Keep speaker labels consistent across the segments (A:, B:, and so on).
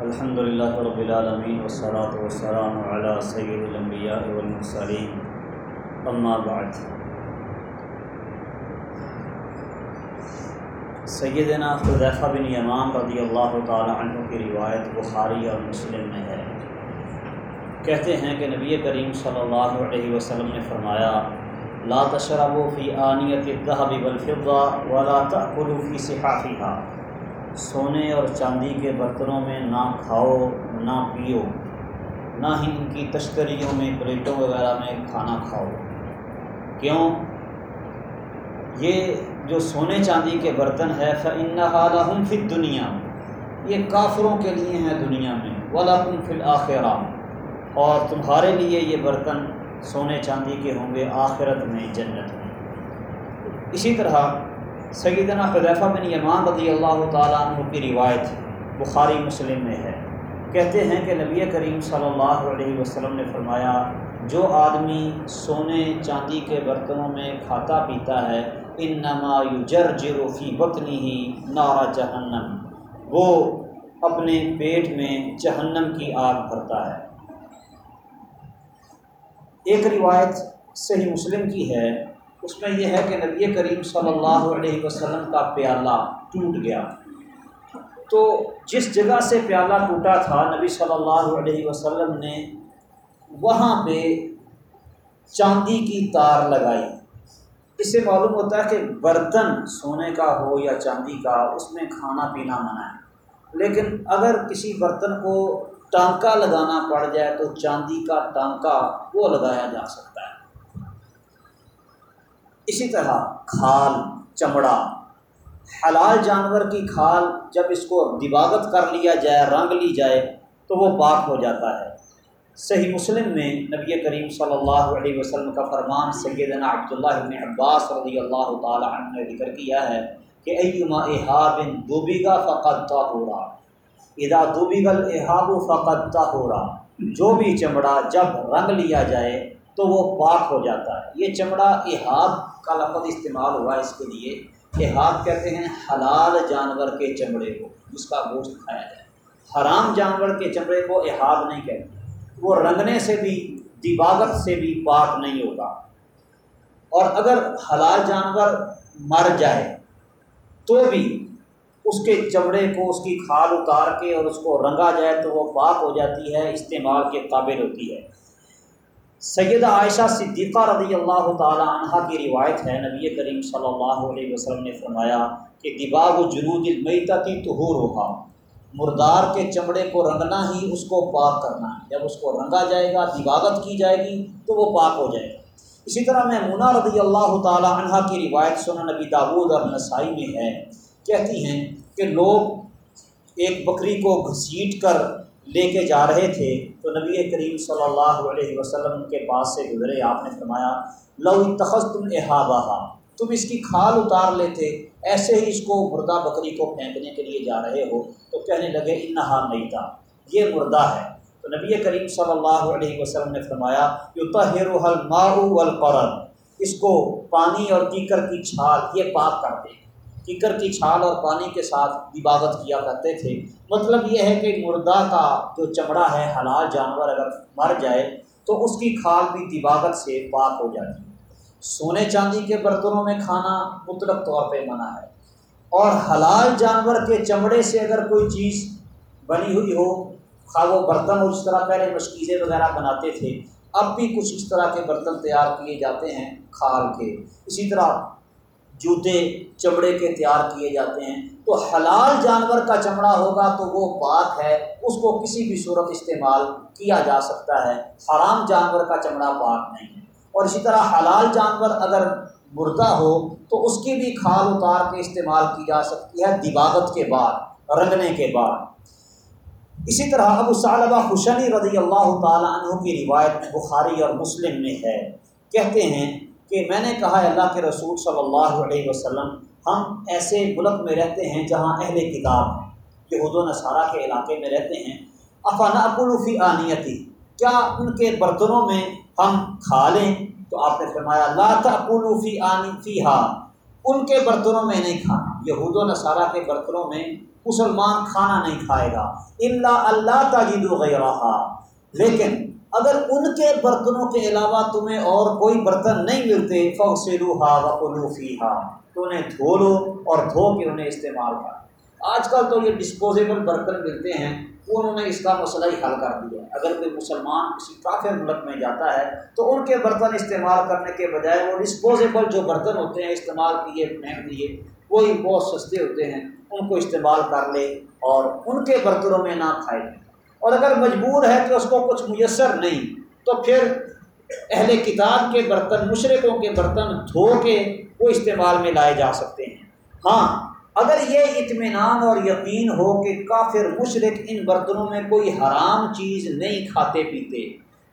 A: الحمد للہ رب العالمین والصلاة والسلام علی سید الانبیاء والمرسلین. اما بعد. سیدنا حذیفہ بن یمان رضی اللہ تعالی عنہ کی روایت بخاری اور مسلم میں ہے۔ کہتے ہیں کہ نبی کریم صلی اللہ علیہ وسلم نے فرمایا، لا تشربوا فی آنیت الذهب والفضہ ولا تأکلوا فی صحافها۔ سونے اور چاندی کے برتنوں میں نہ کھاؤ، نہ پیو، نہ ہی ان کی تشکریوں میں پلیٹوں وغیرہ میں کھانا کھاؤ۔ کیوں؟ یہ جو سونے چاندی کے برتن ہے فن حالم فی دنیا یہ کافروں کے لیے ہیں دنیا میں۔ ولاکم فی الآخرہ اور تمہارے لیے یہ برتن سونے چاندی کے ہوں گے آخرت میں جنت میں۔ اسی طرح سیدنا حذیفہ بن یمان رضی اللہ تعالیٰ عنہ کی روایت بخاری مسلم میں ہے۔ کہتے ہیں کہ نبی کریم صلی اللہ علیہ وسلم نے فرمایا، جو آدمی سونے چاندی کے برتنوں میں کھاتا پیتا ہے ان نما یو فی بطنی ہی نارا جہنم۔ وہ اپنے پیٹ میں جہنم کی آگ بھرتا ہے۔ ایک روایت صحیح مسلم کی ہے۔ اس میں یہ ہے کہ نبی کریم صلی اللہ علیہ وسلم کا پیالہ ٹوٹ گیا۔ تو جس جگہ سے پیالہ ٹوٹا تھا، نبی صلی اللہ علیہ وسلم نے وہاں پہ چاندی کی تار لگائی۔ اس سے معلوم ہوتا ہے کہ برتن سونے کا ہو یا چاندی کا، اس میں کھانا پینا منع ہے۔ لیکن اگر کسی برتن کو ٹانکا لگانا پڑ جائے تو چاندی کا ٹانکا وہ لگایا جا سکتا ہے۔ اسی طرح کھال، چمڑا۔ حلال جانور کی کھال جب اس کو دباغت کر لیا جائے، رنگ لی جائے، تو وہ پاک ہو جاتا ہے۔ صحیح مسلم میں نبی کریم صلی اللہ علیہ وسلم کا فرمان سیدنا عبداللہ ابن عباس رضی اللہ تعالی عنہ نے ذکر کیا ہے کہ ایما احاب دوبیگا فقط ہو رہا ادا دوبیگل احاب فقط ہو رہا جو بھی چمڑا جب رنگ لیا جائے تو وہ پاک ہو جاتا ہے۔ یہ چمڑا احاب کا لفظ استعمال ہوا اس کے لیے احاب کہتے ہیں حلال جانور کے چمڑے کو، جس کا گوشت کھایا جائے۔ حرام جانور کے چمڑے کو احاب نہیں کہتے۔ وہ رنگنے سے بھی دیباغت سے بھی پاک نہیں ہوگا اور اگر حلال جانور مر جائے تو بھی اس کے چمڑے کو، اس کی کھال اتار کے اور اس کو رنگا جائے تو وہ پاک ہو جاتی ہے، استعمال کے قابل ہوتی ہے۔ سیدہ عائشہ صدیقہ رضی اللہ تعالیٰ عنہ کی روایت ہے۔ نبی کریم صلی اللہ علیہ وسلم نے فرمایا کہ دباغ و جنود المیتا کی تہور ہوگا۔ مردار کے چمڑے کو رنگنا ہی اس کو پاک کرنا ہے۔ جب اس کو رنگا جائے گا دباغت کی جائے گی، تو وہ پاک ہو جائے گا۔ اسی طرح میں مونا رضی اللہ تعالیٰ عنہ کی روایت سنا نبی داود اور نسائی میں ہے۔ کہتی ہیں کہ لوگ ایک بکری کو گھسیٹ کر لے کے جا رہے تھے تو نبی کریم صلی اللہ علیہ وسلم کے پاس سے گزرے، آپ نے فرمایا، لو تخص تم احابہ تم اس کی کھال اتار لیتے، ایسے ہی اس کو مردہ بکری کو پھینکنے کے لیے جا رہے ہو۔ تو کہنے لگے، انہا نہیں تھا، یہ مردہ ہے۔ تو نبی کریم صلی اللہ علیہ وسلم نے فرمایا یو تہر القرن اس کو پانی اور کیکر کی چھال، یہ پاک کرتے ہیں کیکر کی چھال اور پانی کے ساتھ عبادت کیا کرتے تھے۔ مطلب یہ ہے کہ مردہ کا جو چمڑا ہے، حلال جانور اگر مر جائے تو اس کی کھال بھی دباغت سے پاک ہو جاتی۔ ہے سونے چاندی کے برتنوں میں کھانا مطلق طور پہ منع ہے۔ اور حلال جانور کے چمڑے سے اگر کوئی چیز بنی ہوئی ہو، خواہ وہ برتن اس طرح پہلے مشکیزیں وغیرہ بناتے تھے، اب بھی کچھ اس طرح کے برتن تیار کیے جاتے ہیں کھال کے۔ اسی طرح جوتے چمڑے کے تیار کیے جاتے ہیں۔ تو حلال جانور کا چمڑا ہوگا تو وہ پاک ہے، اس کو کسی بھی صورت استعمال کیا جا سکتا ہے۔ حرام جانور کا چمڑا پاک نہیں ہے۔ اور اسی طرح حلال جانور اگر مردہ ہو تو اس کی بھی کھال اتار کے استعمال کی جا سکتی ہے دباغت کے بعد، رنگنے کے بعد۔ اسی طرح ابو صالبہ حسنی رضی اللہ تعالیٰ عنہ کی روایت میں بخاری اور مسلم میں ہے۔ کہتے ہیں کہ میں نے کہا اللہ کے رسول صلی اللہ علیہ وسلم، ہم ایسے ملک میں رہتے ہیں جہاں اہل کتاب ہیں یہ و نصارہ کے علاقے میں رہتے ہیں۔ افنا اقلوفی آنیتی، کیا ان کے برتنوں میں ہم کھا لیں؟ تو آپ نے فرمایا اللہ تعلوفی آنی فی ہا ان کے برتنوں میں نہیں کھانا۔ یہود و نصارہ کے برتنوں میں مسلمان کھانا نہیں کھائے گا۔ اللہ اللہ تاجد وغیرہ لیکن اگر ان کے برتنوں کے علاوہ تمہیں اور کوئی برتن نہیں ملتے فوسلوحا وقلوفی ہا تو انہیں دھو لو اور دھو کے انہیں استعمال کر۔ آج کل تو یہ ڈسپوزیبل برتن ملتے ہیں، انہوں نے اس کا مسئلہ ہی حل کر دیا۔ اگر کوئی مسلمان کسی کافر ملک میں جاتا ہے، تو ان کے برتن استعمال کرنے کے بجائے وہ ڈسپوزیبل جو برتن ہوتے ہیں، استعمال کیے پھینک دیے، وہی بہت سستے ہوتے ہیں، ان کو استعمال کر لے اور ان کے برتنوں میں نہ کھائے۔ اور اگر مجبور ہے کہ اس کو کچھ میسر نہیں، تو پھر اہل کتاب کے برتن مشرقوں کے برتن دھو کے وہ استعمال میں لائے جا سکتے ہیں۔ ہاں اگر یہ اطمینان اور یقین ہو کہ کافر مشرق ان برتنوں میں کوئی حرام چیز نہیں کھاتے پیتے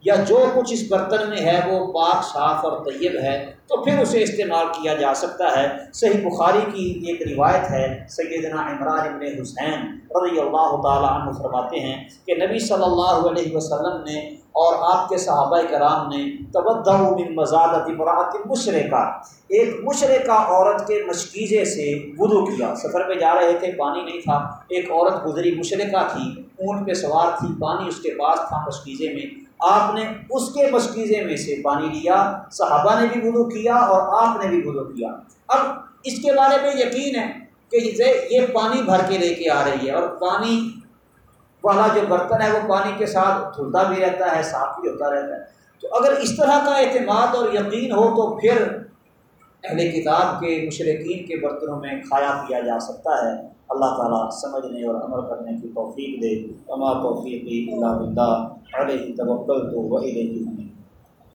A: یا جو کچھ اس برتن میں ہے وہ پاک، صاف اور طیب ہے، تو پھر اسے استعمال کیا جا سکتا ہے۔ صحیح بخاری کی ایک روایت ہے، سیدنا عمران ابن حسین رضی اللہ تعالیٰ عنہ فرماتے ہیں کہ نبی صلی اللہ علیہ وسلم نے اور آپ کے صحابہ کرام نے توجہ من مزادت امراۃ مشرقہ، ایک مشرقہ عورت کے مشکیزے سے وضو کیا۔ سفر پہ جا رہے تھے، پانی نہیں تھا۔ ایک عورت گزری مشرقہ تھی، اونٹ پہ سوار تھی، پانی اس کے پاس تھا مشکیزے میں۔ آپ نے اس کے مشکیزے میں سے پانی لیا، صحابہ نے بھی وضو کیا اور آپ نے بھی وضو کیا۔ اب اس کے بارے میں یقین ہے کہ یہ پانی بھر کے لے کے آ رہی ہے اور پانی والا جو برتن ہے وہ پانی کے ساتھ دھلتا بھی رہتا ہے، صاف بھی ہوتا رہتا ہے۔ تو اگر اس طرح کا اعتماد اور یقین ہو تو پھر اہل کتاب کے مشرقین کے برتنوں میں کھایا پیا جا سکتا ہے۔ اللہ تعالیٰ سمجھنے اور عمل کرنے کی توفیق دے۔ اما توفیقی اللہ علیہ توکل تو وہی